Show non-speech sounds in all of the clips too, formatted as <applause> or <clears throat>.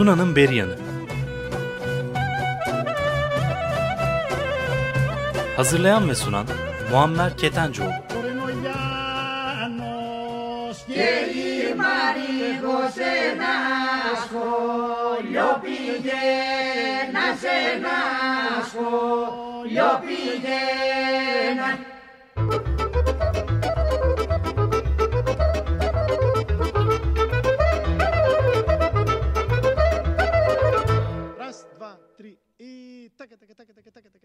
Tuna'nın Beri Hazırlayan ve sunan Muammer Ketencoğlu. Yo taca, taca, taca, taca, taca,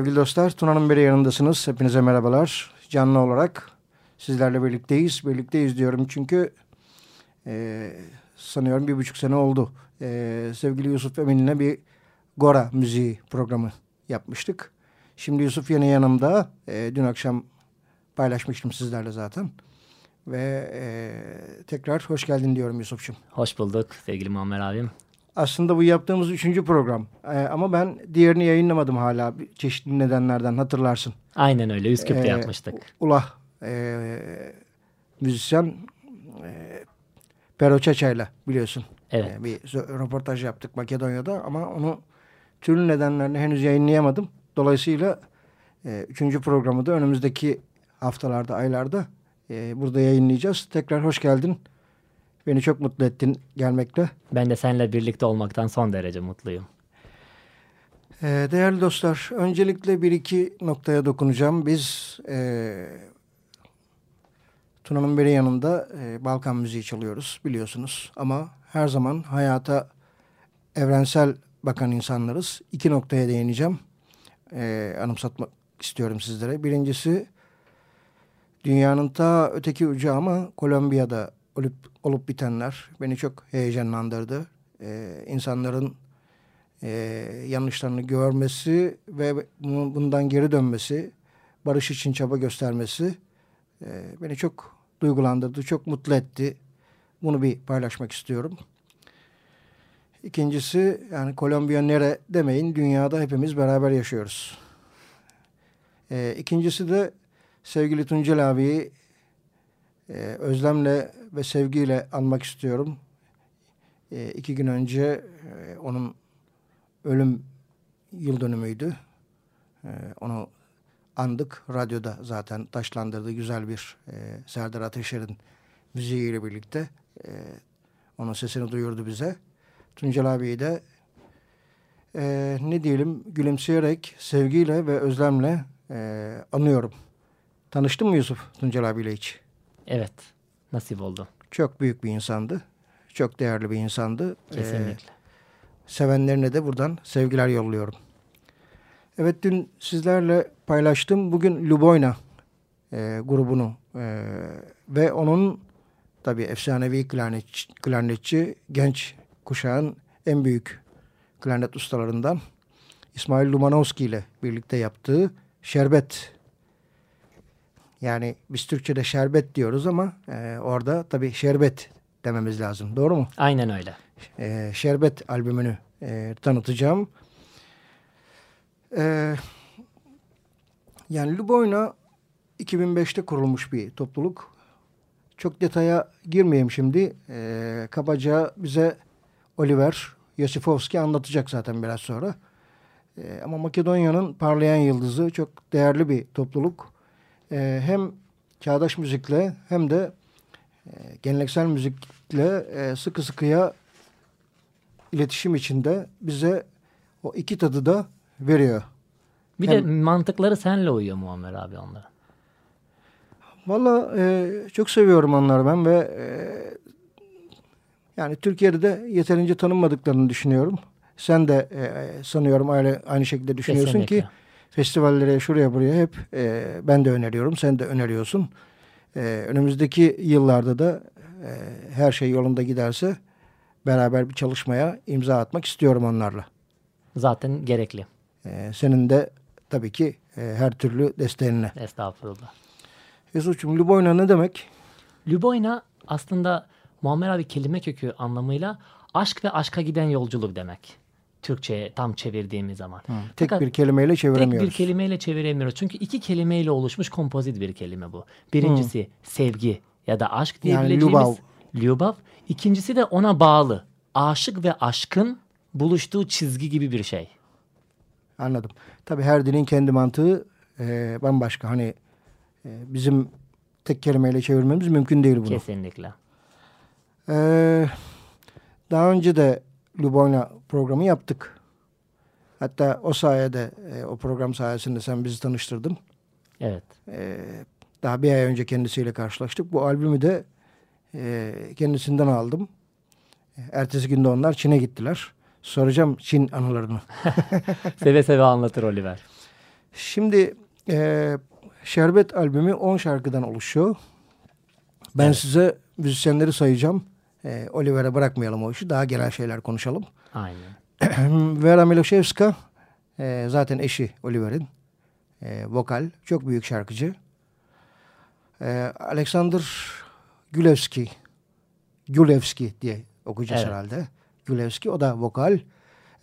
Sevgili dostlar, Tuna'nın beri yanındasınız. Hepinize merhabalar. Canlı olarak sizlerle birlikteyiz. Birlikteyiz diyorum çünkü e, sanıyorum bir buçuk sene oldu. E, sevgili Yusuf Emin'le bir Gora müziği programı yapmıştık. Şimdi Yusuf yine yanımda. E, dün akşam paylaşmıştım sizlerle zaten. ve e, tekrar hoş geldin diyorum Yusuf'cum. Hoş bulduk sevgili Muammer abim. Aslında bu yaptığımız üçüncü program e, ama ben diğerini yayınlamadım hala çeşitli nedenlerden hatırlarsın. Aynen öyle Üsküp'te Ee, yapmıştık. Ulah e, müzisyen e, Pero Çeça'yla biliyorsun. Evet. E, bir röportaj yaptık Makedonya'da ama onu türlü nedenlerle henüz yayınlayamadım. Dolayısıyla e, üçüncü programı da önümüzdeki haftalarda, aylarda e, burada yayınlayacağız. Tekrar hoş geldin. Beni çok mutlu ettin gelmekle. Ben de seninle birlikte olmaktan son derece mutluyum. Ee, değerli dostlar, öncelikle bir iki noktaya dokunacağım. Biz e, Tuna'nın biri yanında e, Balkan müziği çalıyoruz biliyorsunuz. Ama her zaman hayata evrensel bakan insanlarız. İki noktaya değineceğim. E, anımsatmak istiyorum sizlere. Birincisi dünyanın ta öteki ucu ama Kolombiya'da olup, olup bitenler beni çok heyecanlandırdı. E, insanların e, yanlışlarını görmesi ve bundan geri dönmesi, barış için çaba göstermesi e, beni çok duygulandırdı, çok mutlu etti. Bunu bir paylaşmak istiyorum. İkincisi yani Kolombiya nere demeyin dünyada hepimiz beraber yaşıyoruz. E, ikincisi de sevgili Tuncel abiyi e, özlemle ve sevgiyle anmak istiyorum. E, iki gün önce e, onun ölüm yıl dönümüydü. Ee, onu andık. Radyoda zaten taşlandırdı güzel bir e, Serdar Ateşer'in müziğiyle birlikte. E, onun sesini duyurdu bize. Tuncel abiyi de e, ne diyelim gülümseyerek, sevgiyle ve özlemle e, anıyorum. Tanıştın mı Yusuf Tuncel abiyle hiç? Evet nasip oldu. Çok büyük bir insandı. Çok değerli bir insandı. Kesinlikle. sevenlerine de buradan sevgiler yolluyorum. Evet dün sizlerle paylaştım. Bugün Luboyna e, grubunu e, ve onun tabii efsanevi klarnetçi, klarnetçi genç kuşağın en büyük klarnet ustalarından İsmail Lumanovski ile birlikte yaptığı Şerbet. Yani biz Türkçe'de şerbet diyoruz ama e, orada tabii şerbet dememiz lazım. Doğru mu? Aynen öyle. e, Şerbet albümünü e, tanıtacağım. E, yani Luboyna 2005'te kurulmuş bir topluluk. Çok detaya girmeyeyim şimdi. E, kabaca bize Oliver Yosifovski anlatacak zaten biraz sonra. E, ama Makedonya'nın parlayan yıldızı çok değerli bir topluluk. E, hem çağdaş müzikle hem de e, geleneksel müzikle e, sıkı sıkıya iletişim içinde bize o iki tadı da veriyor. Bir Hem- de mantıkları senle uyuyor Muammer abi onlara. Valla e, çok seviyorum onları ben ve e, yani Türkiye'de de yeterince tanınmadıklarını düşünüyorum. Sen de e, sanıyorum aynı, aynı şekilde düşünüyorsun Kesinlikle. ki festivallere şuraya buraya hep e, ben de öneriyorum, sen de öneriyorsun. E, önümüzdeki yıllarda da e, her şey yolunda giderse beraber bir çalışmaya imza atmak istiyorum onlarla. Zaten gerekli. E, senin de tabii ki e, her türlü desteğinle. Estağfurullah. Yusuf'cum Luboyna ne demek? Luboyna aslında Muammer abi kelime kökü anlamıyla aşk ve aşka giden yolculuk demek. Türkçe'ye tam çevirdiğimiz zaman. Tek Fakat bir kelimeyle tek çeviremiyoruz. bir kelimeyle çeviremiyoruz. Çünkü iki kelimeyle oluşmuş kompozit bir kelime bu. Birincisi sevgi ya da aşk Yani diyebileceğimiz ljubav. ljubav. İkincisi de ona bağlı. Aşık ve aşkın buluştuğu çizgi gibi bir şey. Anladım. Tabii her dilin kendi mantığı e, bambaşka. Hani e, bizim tek kelimeyle çevirmemiz mümkün değil bunu. Kesinlikle. E, daha önce de Luboyna programı yaptık. Hatta o sayede, e, o program sayesinde sen bizi tanıştırdın. Evet. E, daha bir ay önce kendisiyle karşılaştık. Bu albümü de e, kendisinden aldım. Ertesi günde onlar Çin'e gittiler. Soracağım Çin anılarını. <laughs> Seve seve anlatır Oliver. Şimdi e, Şerbet albümü 10 şarkıdan oluşuyor. Ben Evet. size müzisyenleri sayacağım. E, Oliver'e bırakmayalım o işi. Daha genel şeyler konuşalım. Aynen. <clears throat> Vera Miloševska e, zaten eşi Oliver'in. E, vokal. Çok büyük şarkıcı. E, Alexander Gülevski, Gülevski diye okuyacağız Evet. herhalde. Gülevski o da vokal.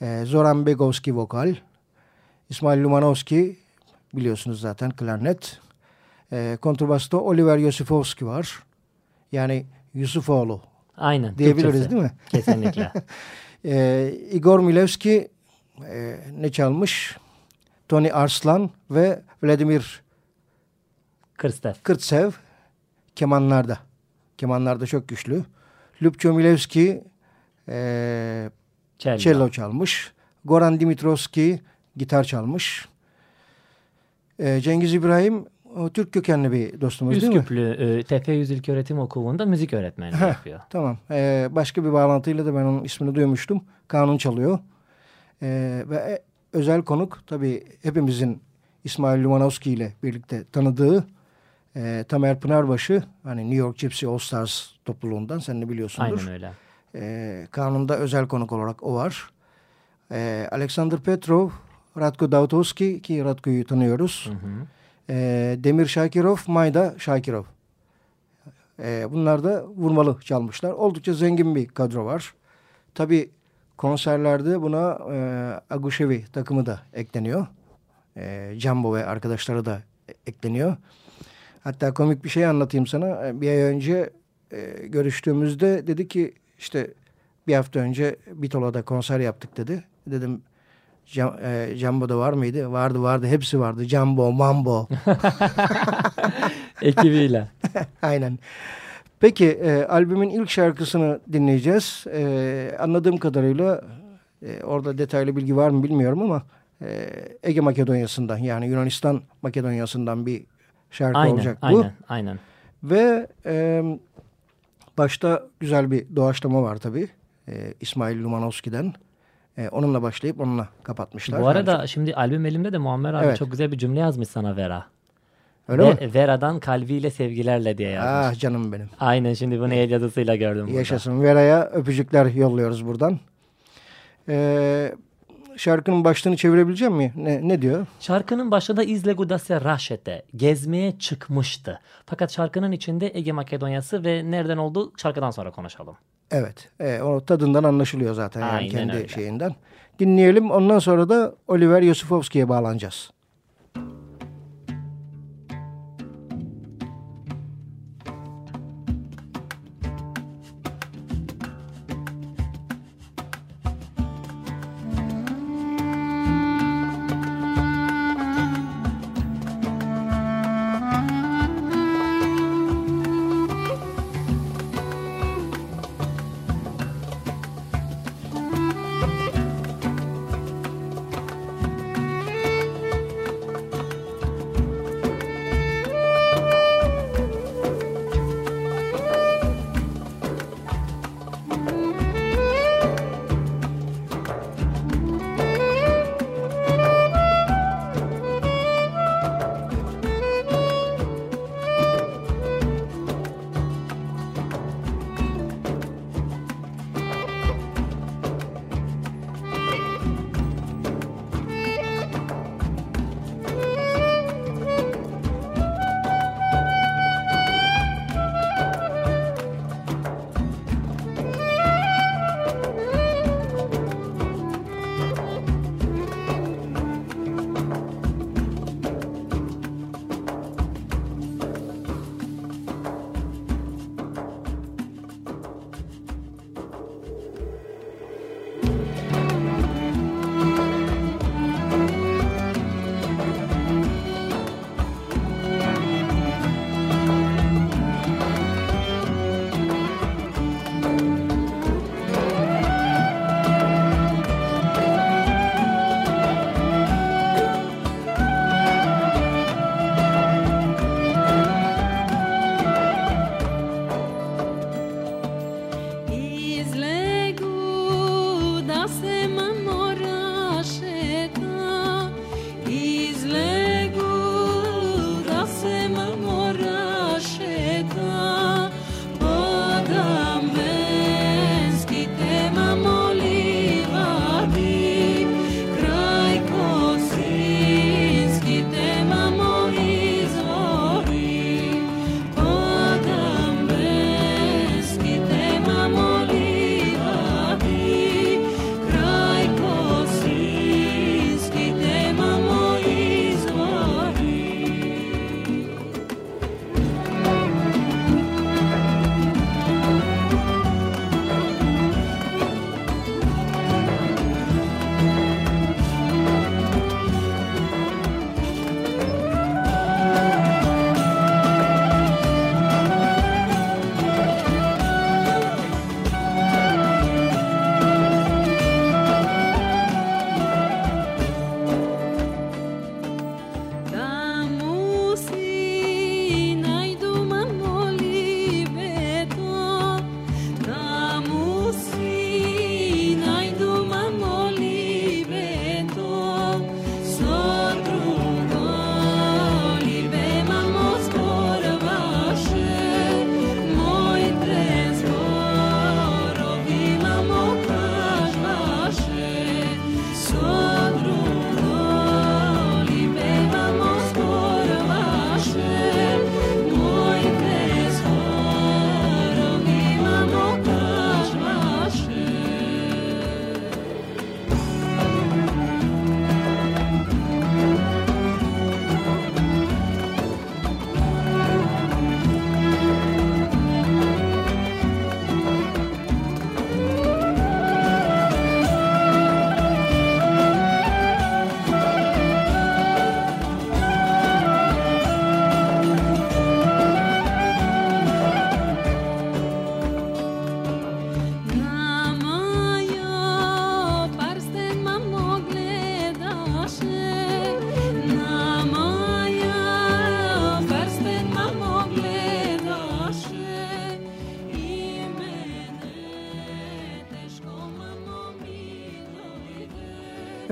E, Zoran Begovski vokal. İsmail Lumanovski biliyorsunuz zaten klarnet. E, kontrbasta Oliver Yosifovski var. Yani Yusufoğlu Aynen. diyebiliriz Türkçesi. değil mi? Kesinlikle. <laughs> E, Igor Milevski e, ne çalmış? Tony Arslan ve Vladimir Kırstev. Kırtsev kemanlarda. Kemanlarda çok güçlü. Lübço Milevski e, Cello. cello çalmış. Goran Dimitrovski gitar çalmış. E, Cengiz İbrahim Türk kökenli bir dostumuz değil mi? Üsküplü e, Tepe Yüz İlköğretim Okulu'nda müzik öğretmenliği Heh. yapıyor. Tamam. E, başka bir bağlantıyla da ben onun ismini duymuştum. Kanun çalıyor. E, ve e, özel konuk tabii hepimizin İsmail Lumanovski ile birlikte tanıdığı e, Tamer Pınarbaşı hani New York Gypsy All Stars topluluğundan sen de biliyorsundur. Aynen öyle. E, kanunda özel konuk olarak o var. E, Alexander Petrov, Radko Dautovski ki Radko'yu tanıyoruz. Hı hı. E, Demir Şakirov, Mayda Şakirov. E, bunlar da vurmalı çalmışlar. Oldukça zengin bir kadro var. Tabi konserlerde buna e, Aguşevi takımı da ekleniyor. E, Jumbo ve arkadaşları da ekleniyor. Hatta komik bir şey anlatayım sana. Bir ay önce e, görüştüğümüzde dedi ki işte bir hafta önce Bitola'da konser yaptık dedi. Dedim Cam, e, Jumbo'da var mıydı? Vardı vardı hepsi vardı. Jumbo, Mambo. <laughs> Ekibiyle. <laughs> Aynen. Peki e, albümün ilk şarkısını dinleyeceğiz. E, anladığım kadarıyla e, orada detaylı bilgi var mı bilmiyorum ama e, Ege Makedonya'sından yani Yunanistan Makedonya'sından bir şarkı aynen, olacak bu. aynen, aynen. Ve e, başta güzel bir doğaçlama var tabii. E, İsmail Lumanovski'den. E, onunla başlayıp onunla kapatmışlar. Bu arada şimdi albüm elimde de Muammer abi Evet. çok güzel bir cümle yazmış sana Vera. Öyle Ve- mi? Vera'dan kalbiyle sevgilerle diye yazmış. Ah canım benim. Aynen şimdi bunu el yazısıyla gördüm burada. Yaşasın. Vera'ya öpücükler yolluyoruz buradan. Ee, şarkının başlığını çevirebilecek mi? Ne, ne diyor? Şarkının başında İzle Gudase Raşet'e gezmeye çıkmıştı. Fakat şarkının içinde Ege Makedonyası ve nereden olduğu şarkıdan sonra konuşalım. Evet. E, o tadından anlaşılıyor zaten yani Aynen kendi öyle. şeyinden. Dinleyelim. Ondan sonra da Oliver Yosifovski'ye bağlanacağız.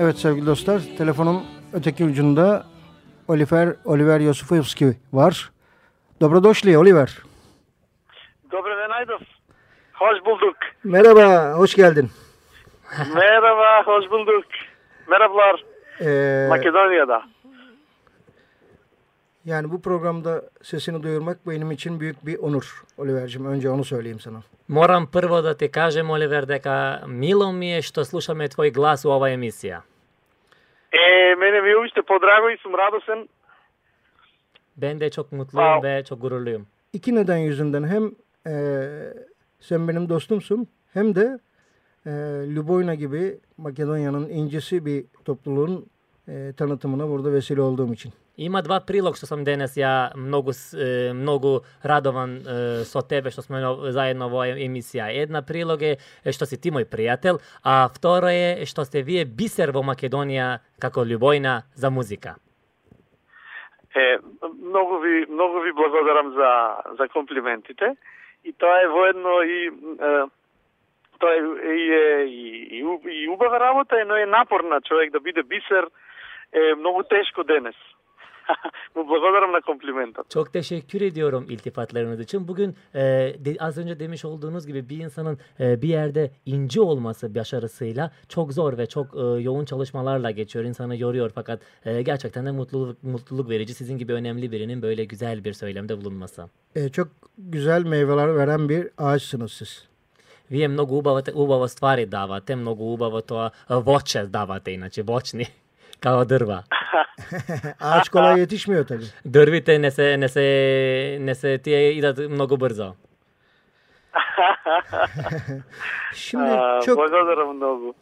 Evet sevgili dostlar, telefonun öteki ucunda Oliver Oliver Yosufovski var. Dobrodošli Oliver. Dobrovenaydov. Hoş bulduk. Merhaba, hoş geldin. Merhaba, hoş bulduk. Merhabalar. Ee, Makedonya'da. Yani bu programda sesini duyurmak benim için büyük bir onur Oliver'cim. Önce onu söyleyeyim sana. Moram prvo da ti kažem Oliver deka milo mi je što slušam tvoj glas u ova emisija. E, mene mi je podrago i sam. Ben de çok mutluyum wow. ve çok gururluyum. İki neden yüzünden hem e, sen benim dostumsun hem de e, Luboyna gibi Makedonya'nın incisi bir topluluğun e, tanıtımına burada vesile olduğum için. Има два прилог што сум денес ја многу многу радован со тебе што сме заедно во оваа емисија. Една прилог е што си ти мој пријател, а второ е што сте вие бисер во Македонија како љубојна за музика. Е, многу ви, многу ви благодарам за, за комплиментите. И тоа е воедно и е, тоа е и, е, и, и, и убава работа, но е напорна човек да биде бисер. Е многу тешко денес. <laughs> Му благодарам на комплиментот. Çok teşekkür ediyorum iltifatlarınız için. Bugün e, de- az önce demiş olduğunuz gibi bir insanın e, bir yerde inci olması başarısıyla çok zor ve çok e, yoğun çalışmalarla geçiyor. İnsanı yoruyor fakat e, gerçekten de mutluluk mutluluk verici sizin gibi önemli birinin böyle güzel bir söylemde bulunması. Eee, çok güzel meyveler veren bir ağaçsınız siz. Вие многу убавате, убаво ствари давате, многу убаво тоа е, воќе давате, иначе вочни, Као дрва. Ağaç kolay yetişmiyor tabii. Дрвите не се, не се, не се тие идат многу брзо. <laughs> Şimdi А, çok Благодарам многу.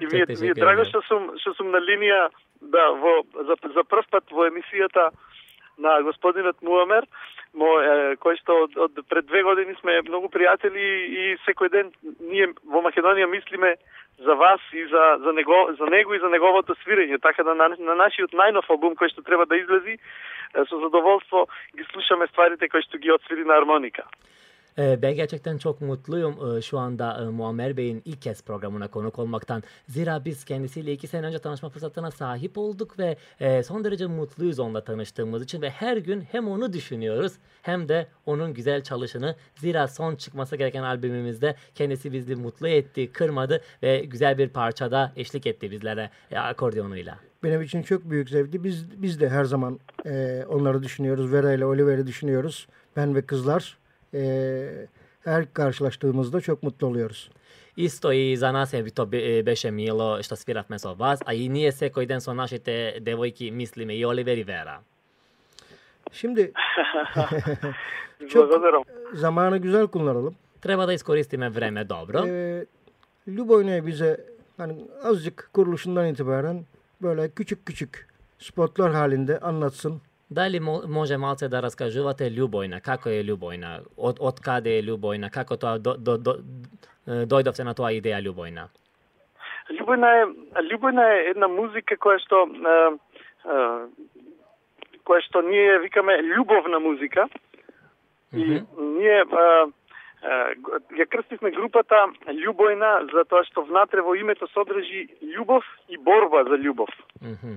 И ми ми е драго ederim. што сум што сум на линија да во за за прв пат во емисијата на господинот Муамер, мо е, кој што од, од пред две години сме многу пријатели и секој ден ние во Македонија мислиме за вас и за за него за него и за неговото свирење, така да на, на нашиот најнов албум кој што треба да излези, со задоволство ги слушаме стварите кои што ги отсвири на армоника. Ee, Ben gerçekten çok mutluyum ee, şu anda e, Muammer Bey'in ilk kez programına konuk olmaktan. Zira biz kendisiyle iki sene önce tanışma fırsatına sahip olduk ve e, son derece mutluyuz onunla tanıştığımız için ve her gün hem onu düşünüyoruz hem de onun güzel çalışını. Zira son çıkması gereken albümümüzde kendisi bizi mutlu etti, kırmadı ve güzel bir parçada eşlik etti bizlere e, akordiyonuyla. benim için çok büyük zevkti. Biz biz de her zaman onları düşünüyoruz. Vera ile Oliver'i düşünüyoruz. Ben ve kızlar e, her karşılaştığımızda çok mutlu oluyoruz. Isto i za nas je to e, beše milo što svirafme so vas, a i nije se koji den so našite devojki mislime i Oliver i Vera. Şimdi <laughs> çok zamanı güzel kullanalım. Treba da iskoristime vreme dobro. Ee, Lubovne bize hani azıcık kuruluşundan itibaren böyle küçük küçük spotlar halinde anlatsın. Дали може малце да раскажувате љубојна, како е љубојна, од, од каде е љубојна, како тоа до, до, до, дојдовте на тоа идеја љубојна? Љубојна е љубојна е една музика која што е, е, која што ние викаме љубовна музика. Mm -hmm. И ние е, ја крстивме групата Љубојна затоа што внатре во името содржи љубов и борба за љубов. Mm -hmm.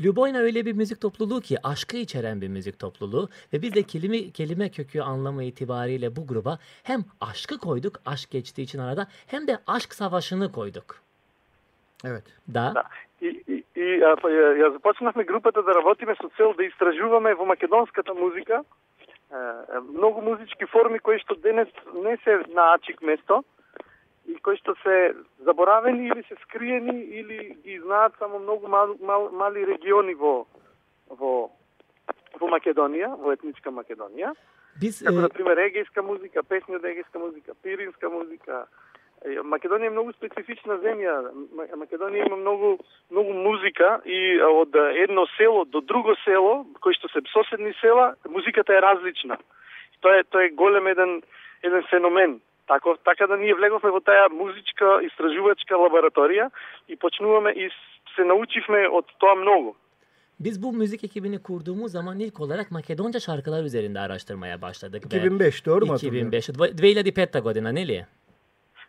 Ljubojna öyle bir müzik topluluğu ki aşkı içeren bir müzik topluluğu ve biz de kelime, kelime kökü anlamı itibariyle bu gruba hem aşkı koyduk, aşk geçtiği için arada hem de aşk savaşını koyduk. Evet. Da, Да. И, и, и а, па, ја, ја започнавме групата да работиме со цел да истражуваме во македонската музика е, е, многу музички форми кои што денес не се на ачик место и кои што се заборавени или се скриени или ги знаат само многу мал, мал, мали региони во во во Македонија, во етничка Македонија. biz Како e, на пример егејска музика, песни од егејска музика, пиринска музика. Македонија е многу специфична земја. Ма- Македонија има многу многу музика и од едно село до друго село, кои што се соседни села, музиката е различна. Тоа е тоа е голем еден еден феномен. Тако, така да ние влеговме во таа музичка истражувачка лабораторија и почнуваме и се научивме од тоа многу. biz bu müzik ekibini kurduğumuz zaman ilk olarak Makedonca şarkılar üzerinde araştırmaya başladık. ve 2005 doğru mu hatırlıyorum? 2005. Dvo- 2005 godina, ne li?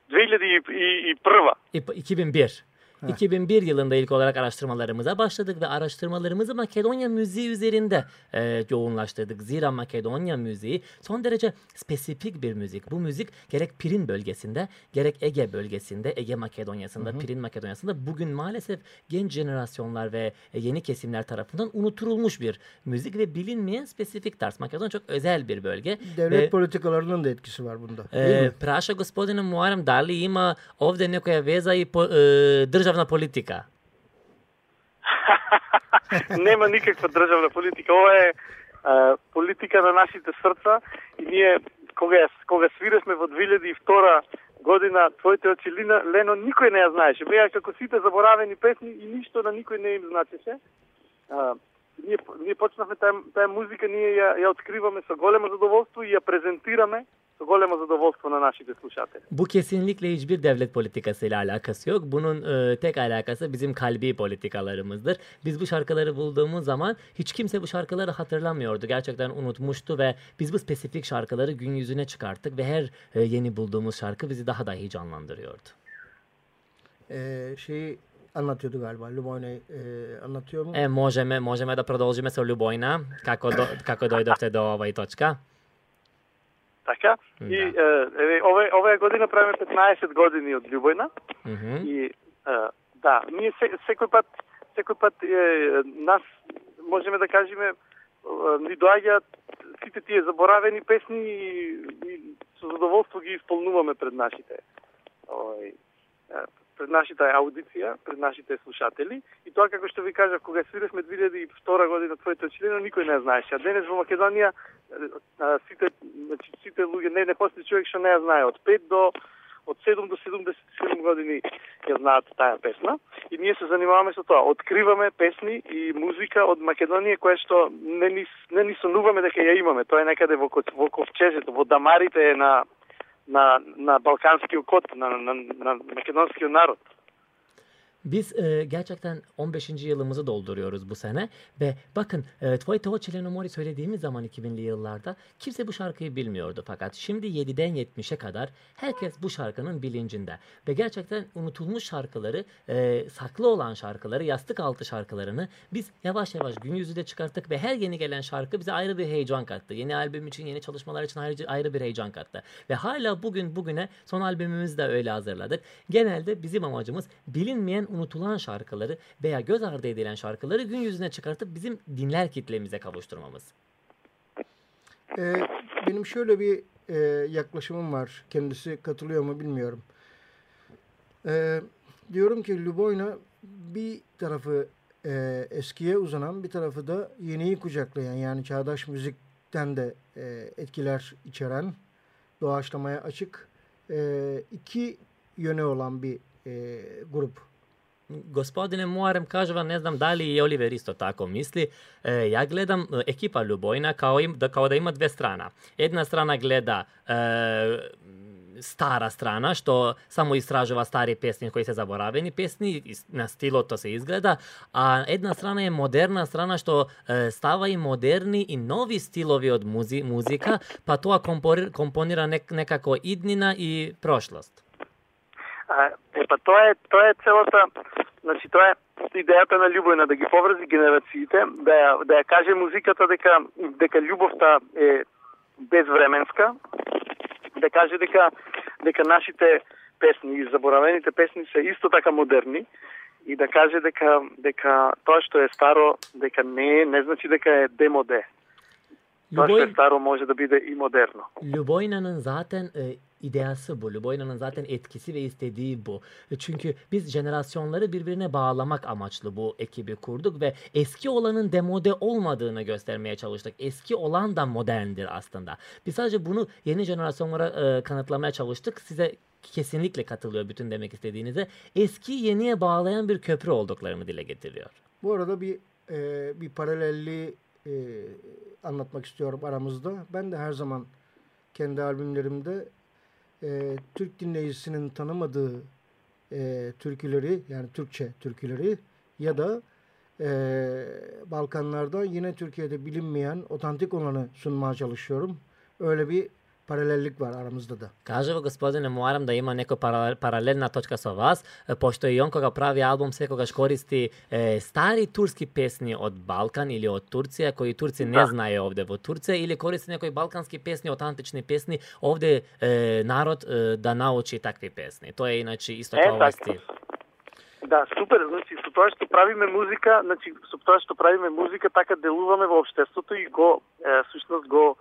2001. И п- 2001. 2001 yılında ilk olarak araştırmalarımıza başladık ve araştırmalarımızı Makedonya müziği üzerinde e, yoğunlaştırdık. Zira Makedonya müziği son derece spesifik bir müzik. Bu müzik gerek Pirin bölgesinde gerek Ege bölgesinde, Ege Makedonya'sında, Pirin Makedonya'sında bugün maalesef genç jenerasyonlar ve e, yeni kesimler tarafından unutulmuş bir müzik ve bilinmeyen spesifik tarz. Makedonya çok özel bir bölge. Devlet ve, politikalarının da etkisi var bunda. e, praša gospodina Muharem da li ima ovde nekoja veza i po, e, државна политика? <laughs> Нема никаква државна политика. Ова е а, политика на нашите срца и ние кога кога свиревме во 2002 година твоите очи Лина, Лено никој не ја знаеше. Беа како сите заборавени песни и ништо на никој не им значеше. А, ние, ние почнавме таа, таа музика, ние ја, ја откриваме со големо задоволство и ја презентираме со големо задоволство на нашите слушатели. Bu kesinlikle hiçbir devlet politikasıyla alakası yok. Bunun e, tek alakası bizim kalbi politikalarımızdır. Biz bu şarkıları bulduğumuz zaman hiç kimse bu şarkıları hatırlamıyordu. Gerçekten unutmuştu ve biz bu spesifik şarkıları gün yüzüne çıkarttık ve her e, yeni bulduğumuz şarkı bizi daha da heyecanlandırıyordu. Ee, şeyi anlatıyordu galiba. Lubojne e, anlatıyor mu? E, možeme, možeme da продолжиме sa Ljubojna, kako, do, kako dojdovte do ovaj točka. Така? Да. И е, еве, ове, оваа година правиме 15 години од Љубојна. Mhm. И е, да, ние се, секој пат секој пат е, нас можеме да кажеме ни доаѓаат сите тие заборавени песни и, и со задоволство ги исполнуваме пред нашите овој пред нашата аудиција, пред нашите слушатели. И тоа како што ви кажав, кога свиревме 2002 година твоето члено, никој не знаеше. А денес во Македонија а, сите значи сите луѓе не не постои човек што не ја знае од 5 до од 7 до 77 години ја знаат таа песна и ние се занимаваме со тоа. Откриваме песни и музика од Македонија која што не ни не ни сонуваме дека ја имаме. Тоа е некаде во во Ковчежето, во Дамарите е на на на балканскиот код, на на, на македонскиот народ. Biz e, gerçekten 15. yılımızı dolduruyoruz bu sene ve bakın e, Tvoi Teo Mori söylediğimiz zaman 2000'li yıllarda kimse bu şarkıyı bilmiyordu fakat şimdi 7'den 70'e kadar herkes bu şarkının bilincinde ve gerçekten unutulmuş şarkıları e, saklı olan şarkıları yastık altı şarkılarını biz yavaş yavaş gün yüzüne çıkarttık ve her yeni gelen şarkı bize ayrı bir heyecan kattı. Yeni albüm için yeni çalışmalar için ayrı, ayrı bir heyecan kattı ve hala bugün bugüne son albümümüzü de öyle hazırladık. Genelde bizim amacımız bilinmeyen unutulan şarkıları veya göz ardı edilen şarkıları gün yüzüne çıkartıp bizim dinler kitlemize kavuşturmamız. Ee, benim şöyle bir e, yaklaşımım var. Kendisi katılıyor mu bilmiyorum. Ee, diyorum ki Lubojna bir tarafı e, eskiye uzanan bir tarafı da yeniyi kucaklayan yani çağdaş müzikten de e, etkiler içeren doğaçlamaya açık e, iki yönü olan bir e, grup. Gospodine, moram kažem vam, ne znam da li i Oliver isto tako misli. E, ja gledam e, ekipa Ljubojna kao, im, da, kao da ima dve strana. Jedna strana gleda e, stara strana, što samo istražava stari pesni koji se zaboraveni pesni, is- na stilo to se izgleda, a jedna strana je moderna strana što e, stava i moderni i novi stilovi od muzi, muzika, pa to komponira nek, nekako idnina i prošlost. А, е, па тоа е, тоа е целата, значи тоа е идејата на Љубојна да ги поврзи генерациите, да ја, да ја каже музиката дека дека љубовта е безвременска, да каже дека дека нашите песни и заборавените песни се исто така модерни и да каже дека дека тоа што е старо дека не е, не значи дека е демоде. Тоа што е старо може да биде и модерно. Luboyna'nın zaten e, ideası bu. Luboyna'nın zaten etkisi ve istediği bu. E, Çünkü biz jenerasyonları birbirine bağlamak amaçlı bu ekibi kurduk ve eski olanın demode olmadığını göstermeye çalıştık. Eski olan da moderndir aslında. Biz sadece bunu yeni jenerasyonlara e, kanıtlamaya çalıştık. Size kesinlikle katılıyor bütün demek istediğinize. Eski yeniye bağlayan bir köprü olduklarını dile getiriyor. Bu arada bir e, bir paralelliği e, anlatmak istiyorum aramızda. Ben de her zaman kendi albümlerimde e, Türk dinleyicisinin tanımadığı e, türküleri yani Türkçe türküleri ya da e, Balkanlardan yine Türkiye'de bilinmeyen otantik olanı sunmaya çalışıyorum. Öyle bir var aramızda da. Кажево господине, морам да има нека паралелна точка со вас, пошто и он кога прави албум секогаш користи е, стари турски песни од Балкан или од Турција кои турци не Да. знае овде во Турција или користи некои балкански песни од антични песни овде е, народ е, да научи такви песни. Тоа е иначе исто како овој така. стил. Да, супер. Значи, со тоа што правиме музика, значи, со тоа што правиме музика, така делуваме во општеството и го, е, сушност го,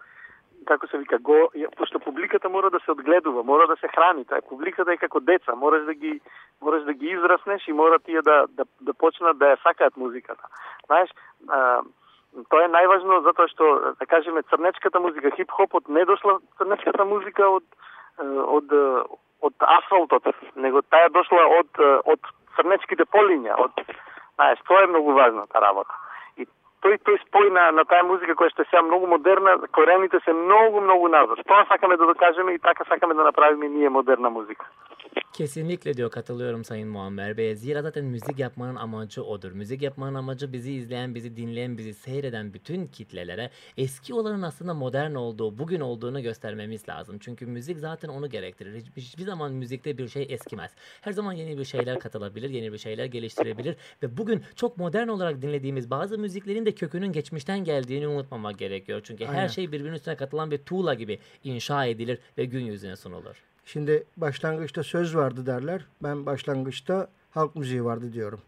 како се вика, го, пошто публиката мора да се одгледува, мора да се храни, таа публиката е како деца, мораш да ги мораш да ги израснеш и мора тие да да да почнат да ја сакаат музиката. Знаеш, а, тоа е најважно затоа што да кажеме црнечката музика, хип-хопот не дошла црнечката музика од од од асфалтот, него таа дошла од од црнечките полиња, од знаеш, тоа е многу важна таа работа. Тој тој спој на на таа музика која што е сега многу модерна, корените се многу многу назад. Тоа сакаме да докажеме и така сакаме да направиме ние модерна музика. Kesinlikle diyor katılıyorum Sayın Muammer Bey. Zira zaten müzik yapmanın amacı odur. Müzik yapmanın amacı bizi izleyen, bizi dinleyen, bizi seyreden bütün kitlelere eski olanın aslında modern olduğu, bugün olduğunu göstermemiz lazım. Çünkü müzik zaten onu gerektirir. Hiçbir, hiçbir zaman müzikte bir şey eskimez. Her zaman yeni bir şeyler katılabilir, yeni bir şeyler geliştirebilir ve bugün çok modern olarak dinlediğimiz bazı müziklerin de kökünün geçmişten geldiğini unutmamak gerekiyor. Çünkü her Aynen. şey birbirinin üstüne katılan bir tuğla gibi inşa edilir ve gün yüzüne sunulur. Şimdi başlangıçta söz vardı derler. Ben başlangıçta halk müziği vardı diyorum.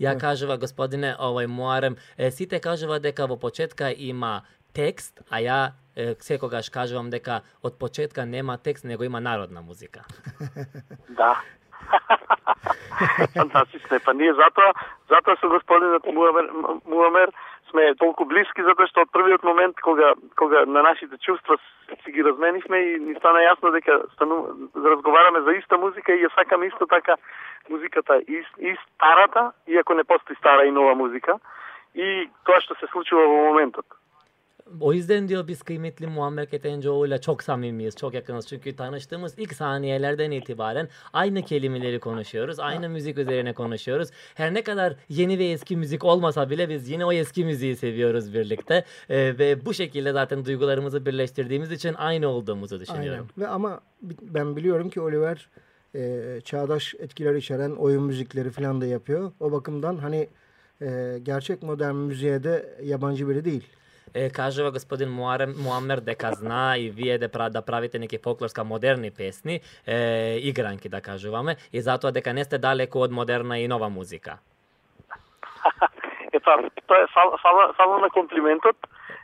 Ја кажува господине, овој Муарем, сите кажува дека во почетка има текст, а ја секогаш кажувам дека од почетка нема текст, него има народна музика. Да. Па ние затоа, затоа со господинот Муамер, Муамер сме толку блиски, затоа што од првиот момент кога кога на нашите чувства си ги разменивме и ни стана јасно дека стану, разговараме за иста музика и ја сакаме исто така музиката и, и старата, иако не постои стара и нова музика, и тоа што се случува во моментот. O yüzden diyor biz kıymetli Muammer Ketencoğlu'yla çok samimiyiz, çok yakınız. Çünkü tanıştığımız ilk saniyelerden itibaren aynı kelimeleri konuşuyoruz, aynı müzik üzerine konuşuyoruz. Her ne kadar yeni ve eski müzik olmasa bile biz yine o eski müziği seviyoruz birlikte. Ee, ve bu şekilde zaten duygularımızı birleştirdiğimiz için aynı olduğumuzu düşünüyorum. Aynen. Ve ama ben biliyorum ki Oliver e, çağdaş etkiler içeren oyun müzikleri falan da yapıyor. O bakımdan hani e, gerçek modern müziğe de yabancı biri değil. Е, кажува господин Муарем, Муамер дека зна и вие да, да правите неки фолклорска модерни песни, е, игранки да кажуваме, и затоа дека не сте далеко од модерна и нова музика. <laughs> Е па, тоа е фала, фала, фала на комплиментот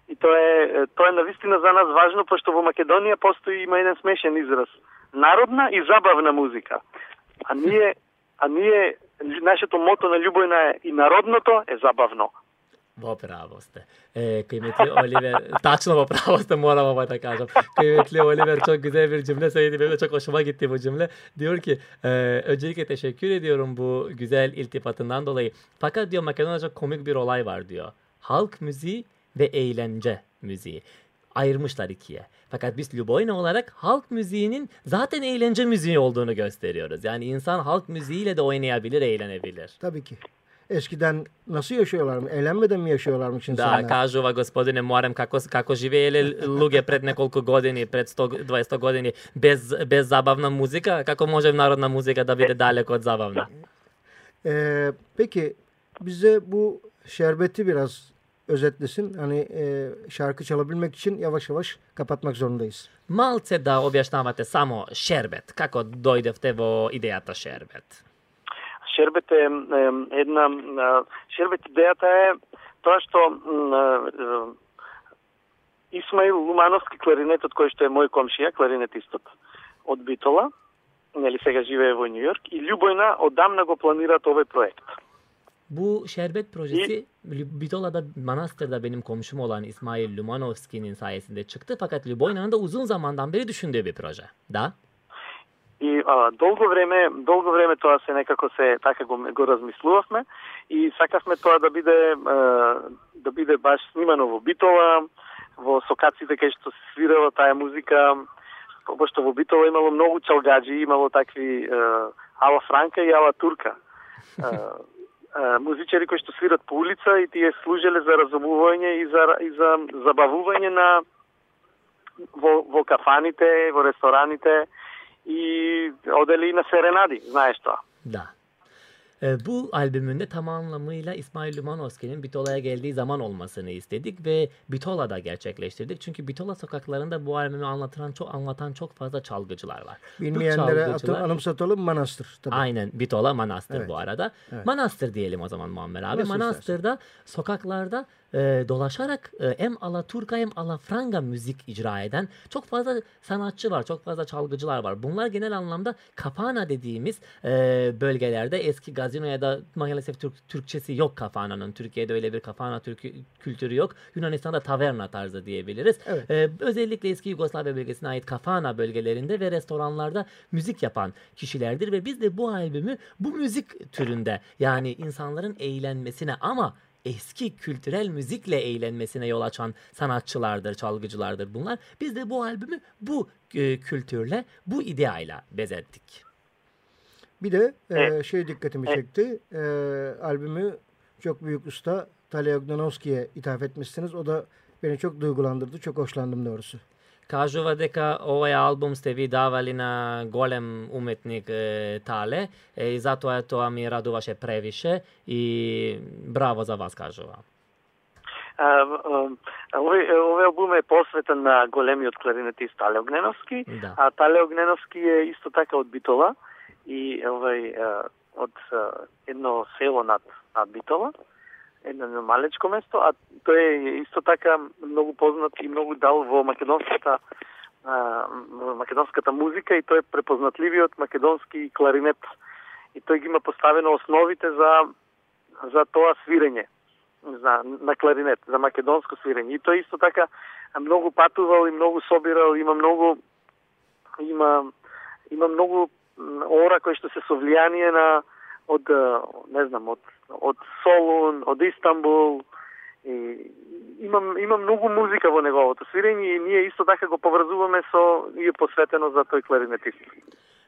и тоа е е, тоа е навистина за нас важно пошто во Македонија постои има еден смешен израз. Народна и забавна музика. А ние а ние нашето мото на Љубојна е и народното е забавно. V pravo ste. E, ko je Oliver, tačno v pravo ste, moramo pa da kažem. Ko je Oliver, çok güzel bir cümle söyledi. Benim çok hoşuma gitti bu cümle. Diyor ki e, öncelikle teşekkür ediyorum bu güzel iltifatından dolayı. Fakat diyor Makedonya'da çok komik bir olay var diyor. Halk müziği ve eğlence müziği ayırmışlar ikiye. Fakat biz Luboyna olarak halk müziğinin zaten eğlence müziği olduğunu gösteriyoruz. Yani insan halk müziğiyle de oynayabilir, eğlenebilir. Tabii ki. Eskiden nasıl yaşıyorlar? Eğlenmeden mi yaşıyorlarmış insanlar? Да, кажува господине Морем како како живееле луѓе пред неколку години, пред 100 200 години без без забавна музика, како може народна музика да биде далеко од забавна? Ee, peki bize bu şerbeti biraz özetlesin. Hani e, şarkı çalabilmek için yavaş yavaş kapatmak zorundayız. Малце да објашнавате само шербет, како дојдевте во идејата шербет. Шербет е, е една а, шербет идејата е тоа што е, Исмаил Лумановски кларинетот кој што е мој комшија, кларинетистот од Битола, нели сега живее во Њујорк и Љубојна одамна го планираат овој проект. Bu şerbet projesi Bitola'da Manastır'da benim komşum olan İsmail Lumanovski'nin sayesinde çıktı fakat Ljuboyna'nın da uzun zamandan beri düşündüğü bir proje. Da? И а, долго време, долго време тоа се некако се така го, го размислувавме и сакавме тоа да биде а, да биде баш снимано во Битола, во сокаците кај што се свирала таа музика, пошто во Битола имало многу чалгаджи, имало такви а, ала франка и ала турка. А, а, музичари кои што свират по улица и тие служеле за разумување и за и за забавување на во, во кафаните, во рестораните i odeli na serenadi, znaš to. Da. E, bu albümünde tam anlamıyla İsmail Lumanovski'nin Bitola'ya geldiği zaman olmasını istedik ve Bitola'da gerçekleştirdik. Çünkü Bitola sokaklarında bu albümü anlatan çok anlatan çok fazla çalgıcılar var. Bilmeyenlere çalgıcılar... anımsatalım Manastır. Tabii. Aynen Bitola Manastır evet. bu arada. Evet. Manastır diyelim o zaman Muammer abi. Nasıl Manastır'da istersen. sokaklarda e, dolaşarak e, hem Alaturka hem Alafranga müzik icra eden çok fazla sanatçı var. Çok fazla çalgıcılar var. Bunlar genel anlamda Kafana dediğimiz e, bölgelerde eski gazino ya da maalesef Türk, Türkçesi yok Kafana'nın. Türkiye'de öyle bir Kafana türkü, kültürü yok. Yunanistan'da taverna tarzı diyebiliriz. Evet. Ee, özellikle eski Yugoslavya bölgesine ait Kafana bölgelerinde ve restoranlarda müzik yapan kişilerdir ve biz de bu albümü bu müzik türünde yani insanların eğlenmesine ama eski kültürel müzikle eğlenmesine yol açan sanatçılardır, çalgıcılardır bunlar. Biz de bu albümü bu e, kültürle, bu ideayla bezettik. Bir de e, şey dikkatimi çekti. E, albümü çok büyük usta Talia Ognanovski'ye ithaf etmişsiniz. O da beni çok duygulandırdı. Çok hoşlandım doğrusu. кажува дека овој албум сте ви давали на голем уметник е, Тале е, и затоа тоа ми радуваше превише и браво за вас кажува. Овој албум е посветен на големиот кларинетист Тале Огненовски, да. а Тале Огненовски е исто така од Битола и овој од едно село над над Битола едно малечко место, а тој е исто така многу познат и многу дал во македонската а, македонската музика и тој е препознатливиот македонски кларинет. И тој ги има поставено основите за за тоа свирење на, на кларинет, за македонско свирење. И тој исто така многу патувал и многу собирал, има многу има има многу ора кои што се со влијание на од не знам од од Солун, од Истанбул и имам имам многу музика во неговото свирење и ние исто така го поврзуваме со и е посветено за тој кларинетист.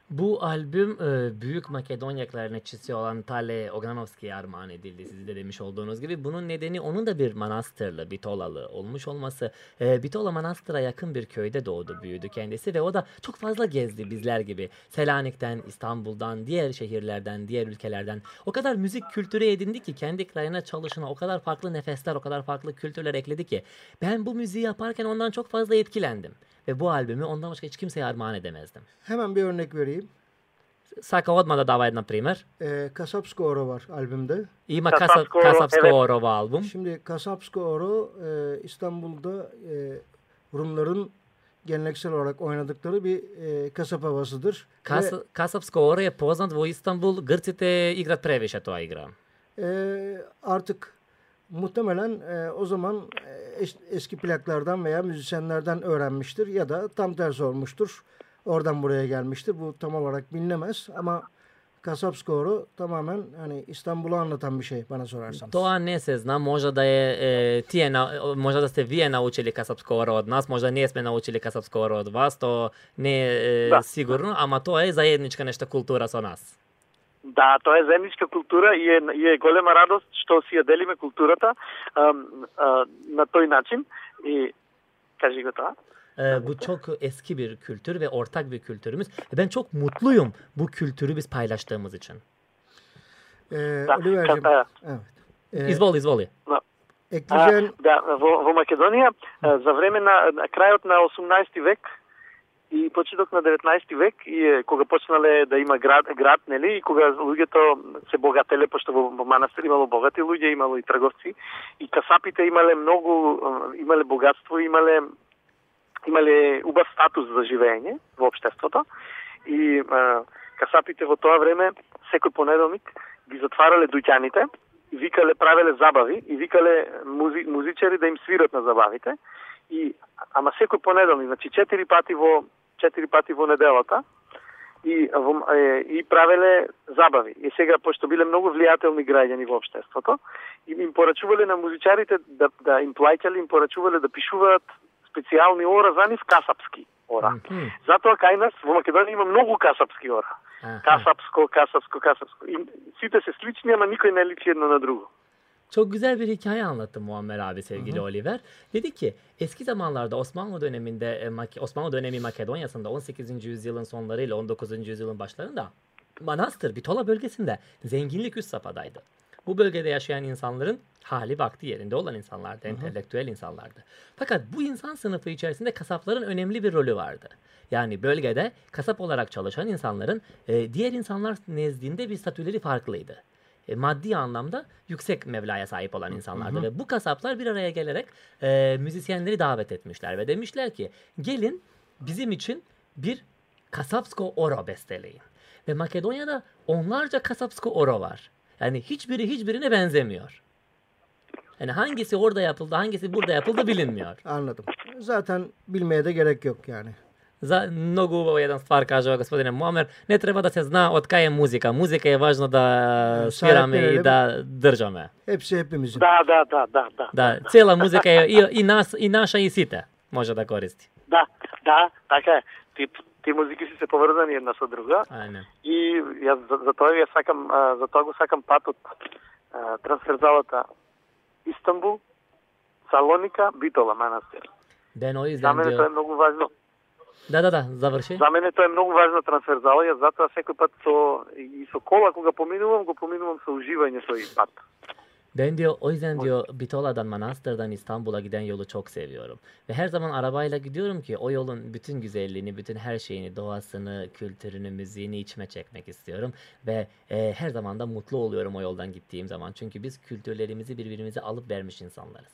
Bu albüm e, Büyük Makedonya klarnetçisi olan Tale Ognanovski'ye armağan edildi siz de demiş olduğunuz gibi. Bunun nedeni onun da bir manastırlı, Bitolalı olmuş olması. E, Bitola Manastır'a yakın bir köyde doğdu, büyüdü kendisi ve o da çok fazla gezdi bizler gibi. Selanik'ten, İstanbul'dan, diğer şehirlerden, diğer ülkelerden. O kadar müzik kültürü edindi ki kendi klarnet çalışına o kadar farklı nefesler, o kadar farklı kültürler ekledi ki. Ben bu müziği yaparken ondan çok fazla etkilendim. Ve bu albümü ondan başka hiç kimseye armağan edemezdim. Hemen bir örnek vereyim. Saka odmah da dava jedan primer. E, Kasapsko Oro var albümde. Ima Kasapsko Kasapsko evet. Oro album. Şimdi Kasapsko Oro e, İstanbul'da e, Rumların geleneksel olarak oynadıkları bir e, kasap havasıdır. Kas, Ve, Kasapsko Oro je poznat u Istanbul. Grcite igrat previše toa igra. e, artık muhtemelen e, o zaman e, es- eski plaklardan veya müzisyenlerden öğrenmiştir ya da tam tersi olmuştur. Oradan buraya gelmiştir. Bu tam olarak bilinemez ama Kasapsko Oro tamamen hani İstanbul'u anlatan bir şey bana sorarsanız. Toa ne se zna, možda da je e, ti je na, možda da ste vi naučili Kasapsko Oro od nas, možda nismo naučili Kasapsko Oro od vas, to ne e, Da. sigurno, ama to je zajednička nešto kultura sa nas. Да, тоа е земјичка култура и е, и е голема радост што си ја делиме културата ам, а, на тој начин. И кажи го тоа. Bu çok eski bir kültür ve ortak bir kültürümüz. Ben çok mutluyum bu kültürü biz paylaştığımız için. E, Да, Oliver'cim, evet. А, ekleyeceğin да, во, во Македонија а, за време на, на крајот на 18 век и почеток на 19 век и кога почнале да има град, град нели, и кога луѓето се богателе, пошто во, во манастир имало богати луѓе, имало и трговци, и касапите имале многу, имале богатство, имале имале убав статус за живење во општеството. И а, касапите во тоа време секој понеделник ги затварале дуќаните и викале правеле забави и викале музи, музичари да им свират на забавите. И ама секој понеделник, значи четири пати во четири пати во неделата и и правеле забави. И сега пошто биле многу влијателни граѓани во општеството, им, порачувале на музичарите да, да им плаќале, им порачувале да пишуваат специјални ора за нив касапски ора. Мгм. Затоа кај нас во Македонија има многу касапски ора. Aha. Касапско, касапско, касапско. И сите се слични, ама никој не личи едно на друго. Çok güzel bir hikaye anlattı Muammer abi sevgili Oliver. Dedi ki eski zamanlarda Osmanlı döneminde e, Osmanlı dönemi Makedonya'sında 18. yüzyılın sonlarıyla 19. yüzyılın başlarında Manastır Bitola bölgesinde zenginlik üst safhadaydı. Bu bölgede yaşayan insanların hali vakti yerinde olan insanlardı, entelektüel insanlardı. Fakat bu insan sınıfı içerisinde kasapların önemli bir rolü vardı. Yani bölgede kasap olarak çalışan insanların e, diğer insanlar nezdinde bir statüleri farklıydı. E, maddi anlamda yüksek mevlaya sahip olan insanlardı ve bu kasaplar bir araya gelerek e, müzisyenleri davet etmişler ve demişler ki gelin bizim için bir Kasapsko Oro besteleyin. Ve Makedonya'da onlarca Kasapsko Oro var. Yani hiçbiri hiçbirine benzemiyor. Yani hangisi orada yapıldı, hangisi burada yapıldı bilinmiyor. Anladım. Zaten bilmeye de gerek yok yani. За много убаво еден ствар кажува господине Момер, не треба да се знае од кај е музика. Музика е важно да свираме и да држаме. Hepsi hepimizin. Да, да, да, да, да. Да, цела музика е и, и нас и наша и сите може да користи. Да, да, така е. Ти, ти музики си се поврзани една со друга. Ајне. И јас за, за тоа ја сакам, за тоа го сакам патот трансферзалата Истанбул, Салоника, Битола, Манастир. Ден ој За мене тоа е многу важно. Да, да, да, заврши. За мене тоа е многу важна трансферзала, јас затоа секој пат со и со кола кога поминувам, го поминувам со уживање тој пат. Ben diyor o yüzden diyor Bitola'dan Manastır'dan İstanbul'a giden yolu çok seviyorum. Ve her zaman arabayla gidiyorum ki o yolun bütün güzelliğini, bütün her şeyini, doğasını, kültürünü, müziğini içime çekmek istiyorum. Ve e, her zaman da mutlu oluyorum o yoldan gittiğim zaman. Çünkü biz kültürlerimizi birbirimize alıp vermiş insanlarız.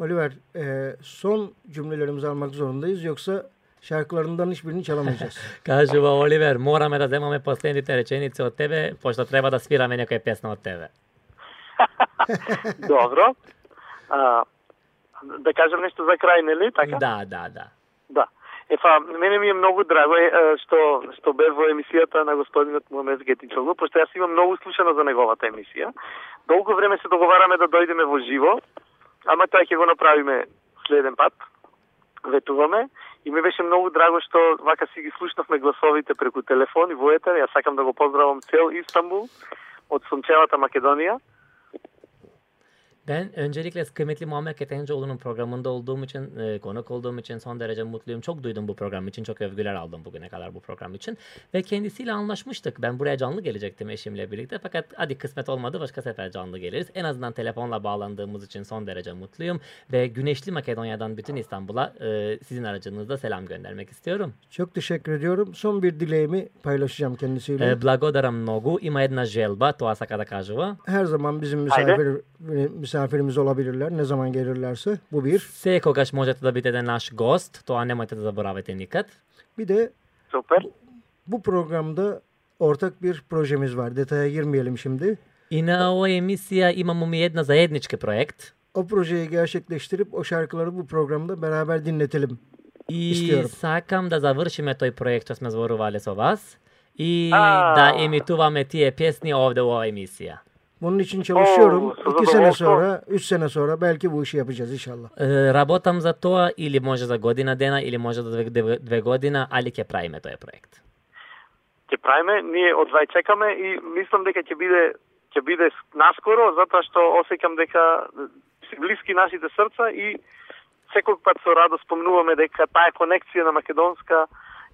Oliver e, son cümlelerimizi almak zorundayız yoksa şarkılarından hiçbirini çalamayacağız. Кажува Оливер, morаме да земаме последните реченици од тебе, пошто треба да свираме некоја песна од тебе. <laughs> Добро. А, да кажам нешто за крај, нели? Така? Да, да, да. Да. Е, па, мене ми е многу драго е, е, што, што бе во емисијата на господинот Муамед Гетичоглу, пошто јас имам многу слушано за неговата емисија. Долго време се договараме да дојдеме во живо, ама тоа ќе го направиме следен пат. Ветуваме и ми беше многу драго што вака си ги слушнавме гласовите преку телефон и во етер. Јас сакам да го поздравам цел Истанбул од сончевата Македонија. Ben öncelikle kıymetli Muammer Ketencoğlu'nun programında olduğum için, e, konuk olduğum için son derece mutluyum. Çok duydum bu program için, çok övgüler aldım bugüne kadar bu program için. Ve kendisiyle anlaşmıştık. Ben buraya canlı gelecektim eşimle birlikte. Fakat hadi kısmet olmadı, başka sefer canlı geliriz. En azından telefonla bağlandığımız için son derece mutluyum. Ve Güneşli Makedonya'dan bütün İstanbul'a e, sizin aracınızda selam göndermek istiyorum. Çok teşekkür ediyorum. Son bir dileğimi paylaşacağım kendisiyle. E, Blagodaram mnogo. Ima jedna želba, to saka da kaževa. Her zaman bizim misafir, misafirimiz olabilirler. Ne zaman gelirlerse. Bu bir. Се когаш можете да бидете наш гост, тоа немојте да заборавате никад. Bir de Супер. bu programda ortak bir projemiz var. Detaya girmeyelim şimdi. И на оваа емисија имамо ми една заеднички проект. O projeyi gerçekleştirip o şarkıları bu programda beraber dinletelim. И Истиот. сакам да завршиме тој проект што сме зборувале со вас и А. да емитуваме тие песни овде во оваа емисија. Bunun için çalışıyorum. Oo, İki sene sonra, üç sene sonra belki bu işi yapacağız inşallah. Е, Работам за тоа или може за година дена или може за две, две, година, али ќе правиме тој проект. ќе правиме, ние одвај чекаме и мислам дека ќе биде ќе биде наскоро затоа што осеќам дека се блиски нашите срца и секој пат со радост спомнуваме дека таа конекција на македонска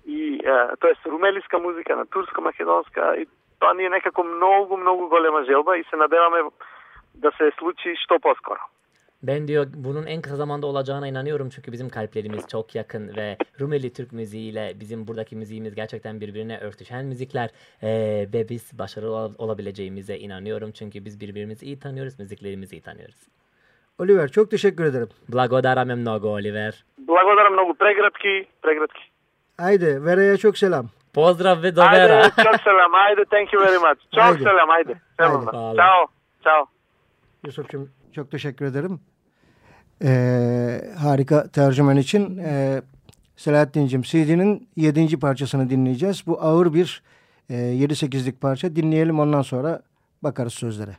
и е, тоест румелиска музика на турско-македонска и тоа ни е некако многу многу голема желба и се надеваме да се случи што поскоро. Ben diyor bunun en kısa zamanda olacağına inanıyorum çünkü bizim kalplerimiz çok yakın ve Rumeli Türk müziğiyle bizim buradaki müziğimiz gerçekten birbirine örtüşen müzikler Ee, ve biz başarılı ol- olabileceğimize inanıyorum çünkü biz birbirimizi iyi tanıyoruz, müziklerimizi iyi tanıyoruz. Oliver çok teşekkür ederim. Благодараме много, Оливер. Благодарам многу прегратки, прегратки. Haydi Vera'ya çok selam. Pozdrav ve do ajde, çok selam. Ajde, thank you very much. Çok ajde. selam. Ajde. Selam. Ciao. Ciao. Yusuf'cum çok teşekkür ederim. Ee, harika tercüman için. Ee, Selahattin'cim CD'nin yedinci parçasını dinleyeceğiz. Bu ağır bir ee, e, 7-8'lik parça. Dinleyelim ondan sonra bakarız sözlere.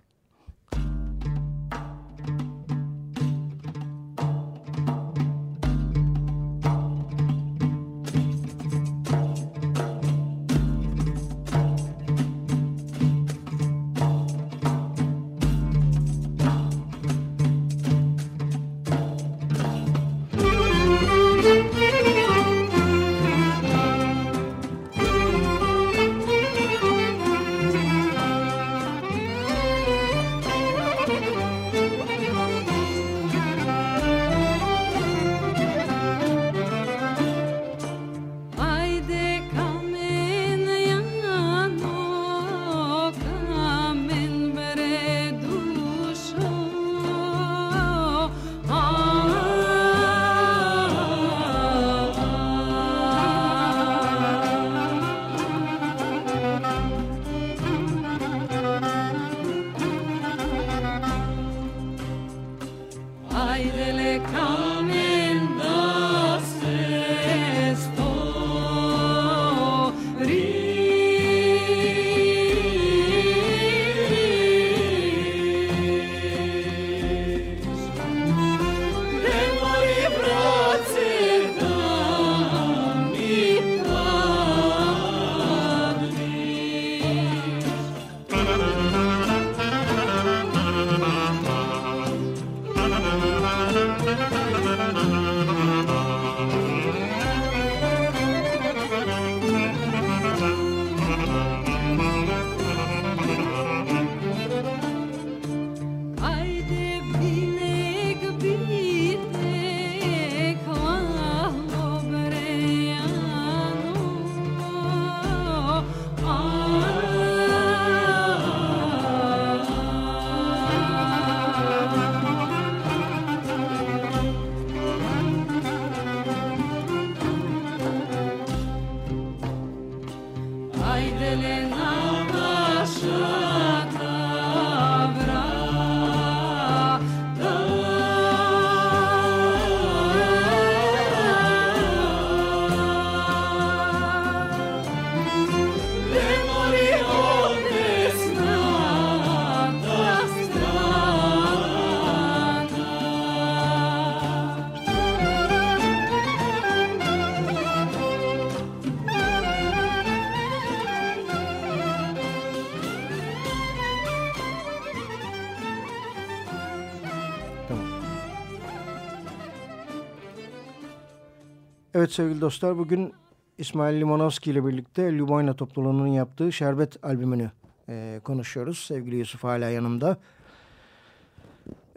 Evet sevgili dostlar bugün İsmail Limonovski ile birlikte Luboyna topluluğunun yaptığı Şerbet albümünü e, konuşuyoruz. Sevgili Yusuf hala yanımda.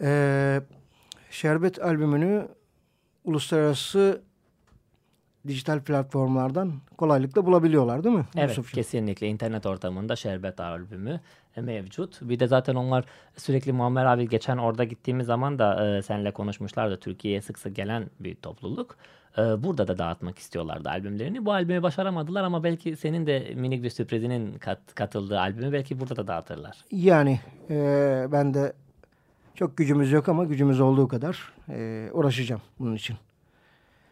E, Şerbet albümünü uluslararası dijital platformlardan kolaylıkla bulabiliyorlar değil mi? Evet Yusufcuğum? kesinlikle internet ortamında Şerbet albümü e, mevcut. Bir de zaten onlar sürekli Muammer abi geçen orada gittiğimiz zaman da e, seninle konuşmuşlardı. Türkiye'ye sık sık gelen bir topluluk. E, burada da dağıtmak istiyorlardı albümlerini. Bu albümü başaramadılar ama belki senin de minik bir sürprizinin kat, katıldığı albümü belki burada da dağıtırlar. Yani e, ben de çok gücümüz yok ama gücümüz olduğu kadar e, uğraşacağım bunun için.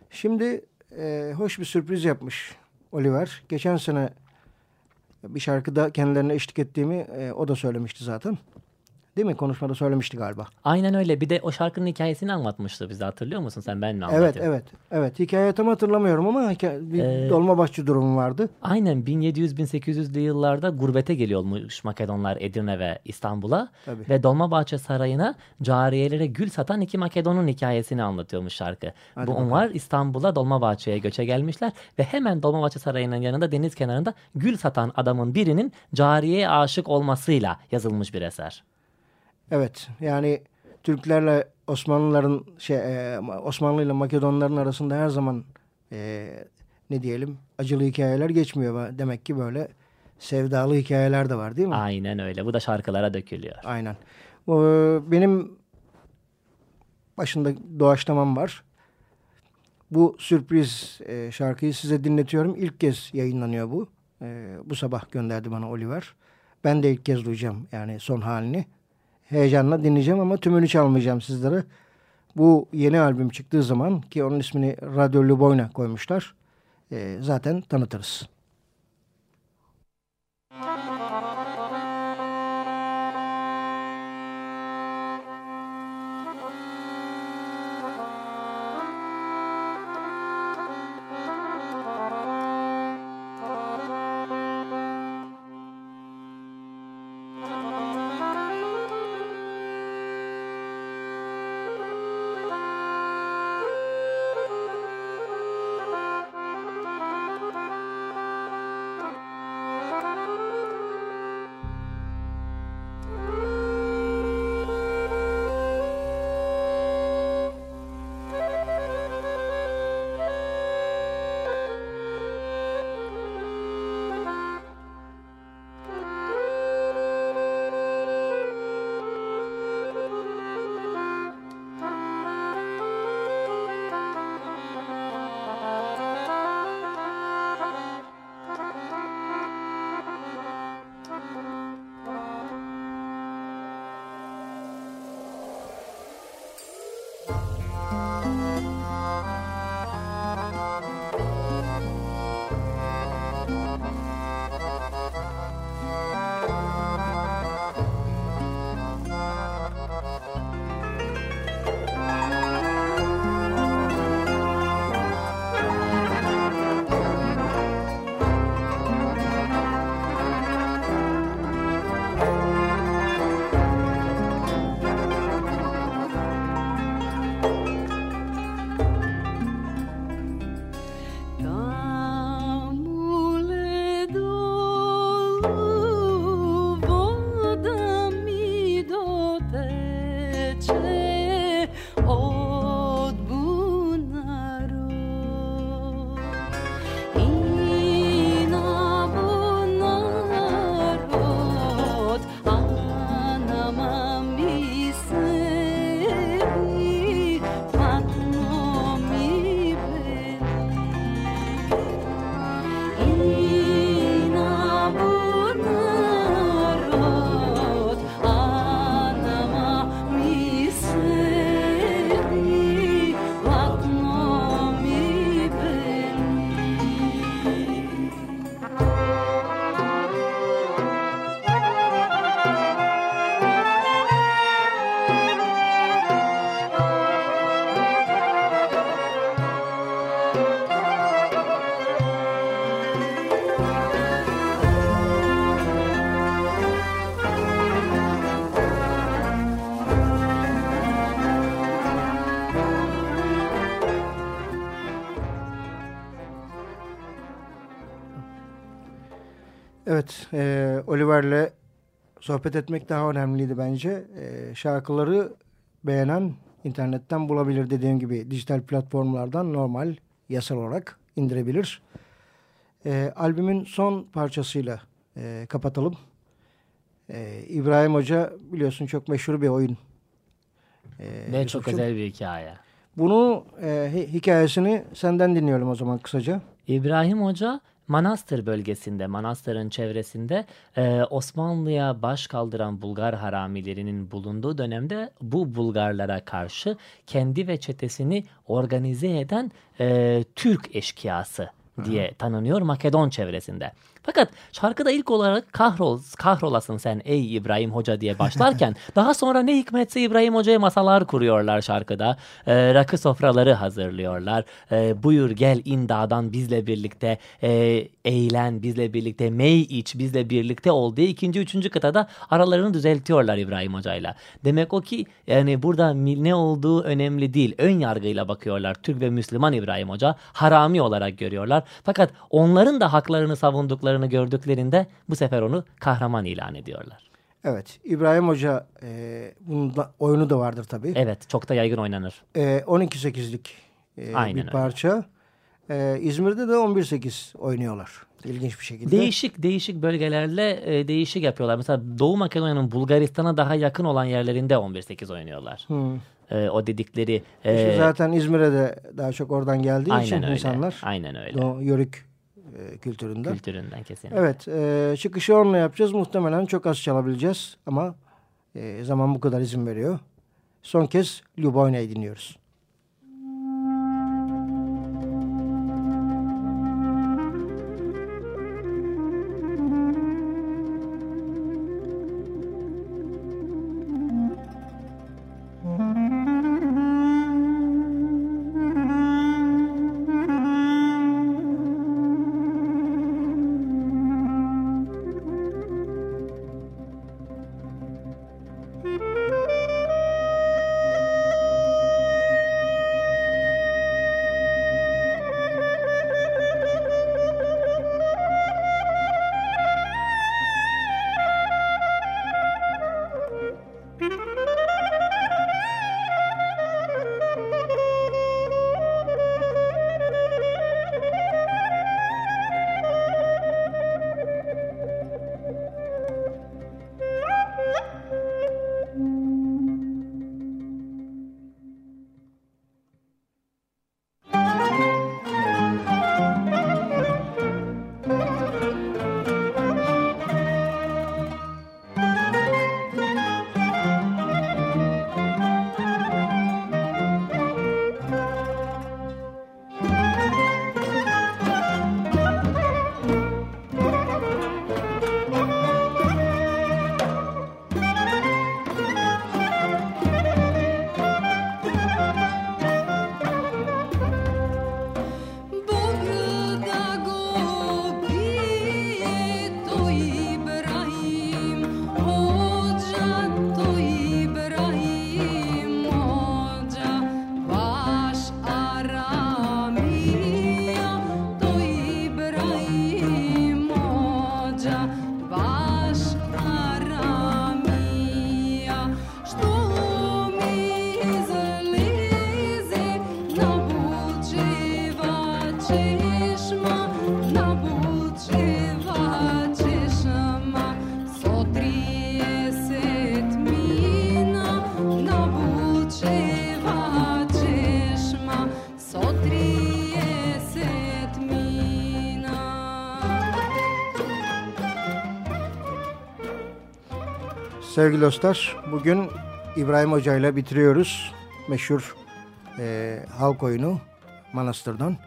Şimdi e, hoş bir sürpriz yapmış Oliver. Geçen sene bir şarkıda kendilerine eşlik ettiğimi e, o da söylemişti zaten. Değil mi? Konuşmada söylemişti galiba. Aynen öyle. Bir de o şarkının hikayesini anlatmıştı bize hatırlıyor musun? Sen ben mi Evet, anlatayım? evet. Evet, hikayeyi tam hatırlamıyorum ama hikaye, bir Ee, dolmabahçe durumu vardı. Aynen 1700-1800'lü yıllarda gurbete geliyormuş Makedonlar Edirne ve İstanbul'a. Ve Dolmabahçe Sarayı'na cariyelere gül satan iki Makedon'un hikayesini anlatıyormuş şarkı. Hadi Bunlar İstanbul'a Dolmabahçe'ye göçe gelmişler. Ve hemen Dolmabahçe Sarayı'nın yanında deniz kenarında gül satan adamın birinin cariyeye aşık olmasıyla yazılmış bir eser. Evet, yani Türklerle Osmanlıların şey e, Osmanlı ile Makedonların arasında her zaman e, ne diyelim acılı hikayeler geçmiyor. Demek ki böyle sevdalı hikayeler de var değil mi? Aynen öyle. Bu da şarkılara dökülüyor. Aynen. O, benim başında doğaçlamam var. Bu sürpriz e, şarkıyı size dinletiyorum. İlk kez yayınlanıyor bu. E, bu sabah gönderdi bana Oliver. Ben de ilk kez duyacağım yani son halini. Heyecanla dinleyeceğim ama tümünü çalmayacağım sizlere. Bu yeni albüm çıktığı zaman ki onun ismini Radyo Luboyna koymuşlar. E, zaten tanıtırız. Evet, e, Oliver'le sohbet etmek daha önemliydi bence. E, şarkıları beğenen internetten bulabilir dediğim gibi dijital platformlardan normal yasal olarak indirebilir. E, albümün son parçasıyla e, kapatalım. E, İbrahim Hoca biliyorsun çok meşhur bir oyun. E, Ve çok özel bir hikaye. Bunu e, hikayesini senden dinliyorum o zaman kısaca. İbrahim Hoca Manastır bölgesinde, Manastır'ın çevresinde e, Osmanlı'ya baş kaldıran Bulgar haramilerinin bulunduğu dönemde bu Bulgarlara karşı kendi ve çetesini organize eden e, Türk eşkıyası diye tanınıyor Makedon çevresinde. Fakat şarkıda ilk olarak kahrol, kahrolasın sen ey İbrahim Hoca diye başlarken <laughs> daha sonra ne hikmetse İbrahim Hoca'ya masalar kuruyorlar şarkıda. E, rakı sofraları hazırlıyorlar. E, buyur gel in dağdan bizle birlikte e, eğlen bizle birlikte mey iç bizle birlikte ol diye ikinci üçüncü kıtada aralarını düzeltiyorlar İbrahim Hoca'yla. Demek o ki yani burada ne olduğu önemli değil. Ön yargıyla bakıyorlar. Türk ve Müslüman İbrahim Hoca harami olarak görüyorlar. Fakat onların da haklarını savundukları yaptıklarını gördüklerinde bu sefer onu kahraman ilan ediyorlar. Evet. İbrahim Hoca e, bunun da, oyunu da vardır tabii. Evet. Çok da yaygın oynanır. E, 12-8'lik e, bir parça. E, İzmir'de de 11-8 oynuyorlar. İlginç bir şekilde. Değişik değişik bölgelerle e, değişik yapıyorlar. Mesela Doğu Makedonya'nın Bulgaristan'a daha yakın olan yerlerinde 11-8 oynuyorlar. Hmm. E, o dedikleri... E, işte zaten İzmir'e de daha çok oradan geldiği için öyle, insanlar. Aynen öyle. O yörük e, kültüründen. Kültüründen kesinlikle. Evet. E, çıkışı onunla yapacağız. Muhtemelen çok az çalabileceğiz. Ama e, zaman bu kadar izin veriyor. Son kez Ljuboyna'yı dinliyoruz. Sevgili dostlar, bugün İbrahim Hoca ile bitiriyoruz. Meşhur e, halk oyunu Manastır'dan.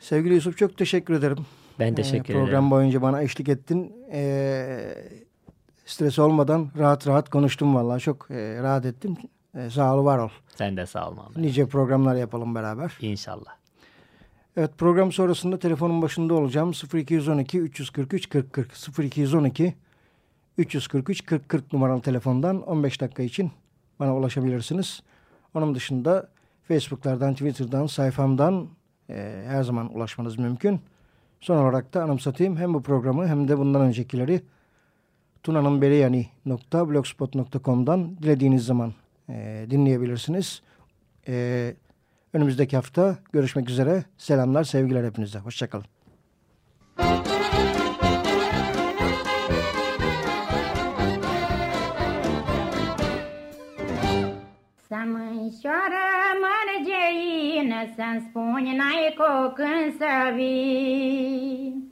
Sevgili Yusuf çok teşekkür ederim. Ben teşekkür e, program ederim. boyunca bana eşlik ettin. E, stres olmadan rahat rahat konuştum vallahi. Çok e, rahat ettim. E, sağ ol, var ol. Sen de sağ ol Muhammed. Nice programlar yapalım beraber. İnşallah. Evet program sonrasında telefonun başında olacağım. 0212 343 40 40 0212 343 40 40 numaralı telefondan 15 dakika için bana ulaşabilirsiniz. Onun dışında Facebook'lardan, Twitter'dan, sayfamdan e, her zaman ulaşmanız mümkün. Son olarak da anımsatayım hem bu programı hem de bundan öncekileri tunanınbereyani.blogspot.com'dan dilediğiniz zaman e, dinleyebilirsiniz. E, önümüzdeki hafta görüşmek üzere. Selamlar, sevgiler hepinize. Hoşçakalın. Mărgeină, Să-mi spuni n-ai cu când să vii.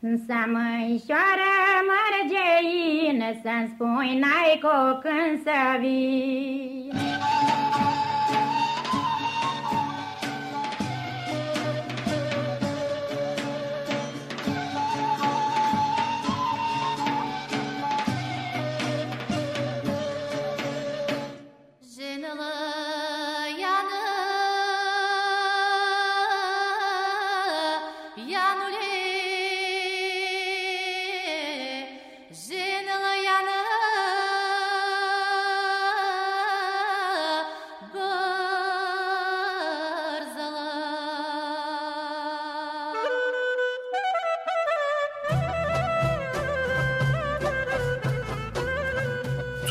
Să mânșoară mărgeină, Să-mi spuni n-ai cu când să vii.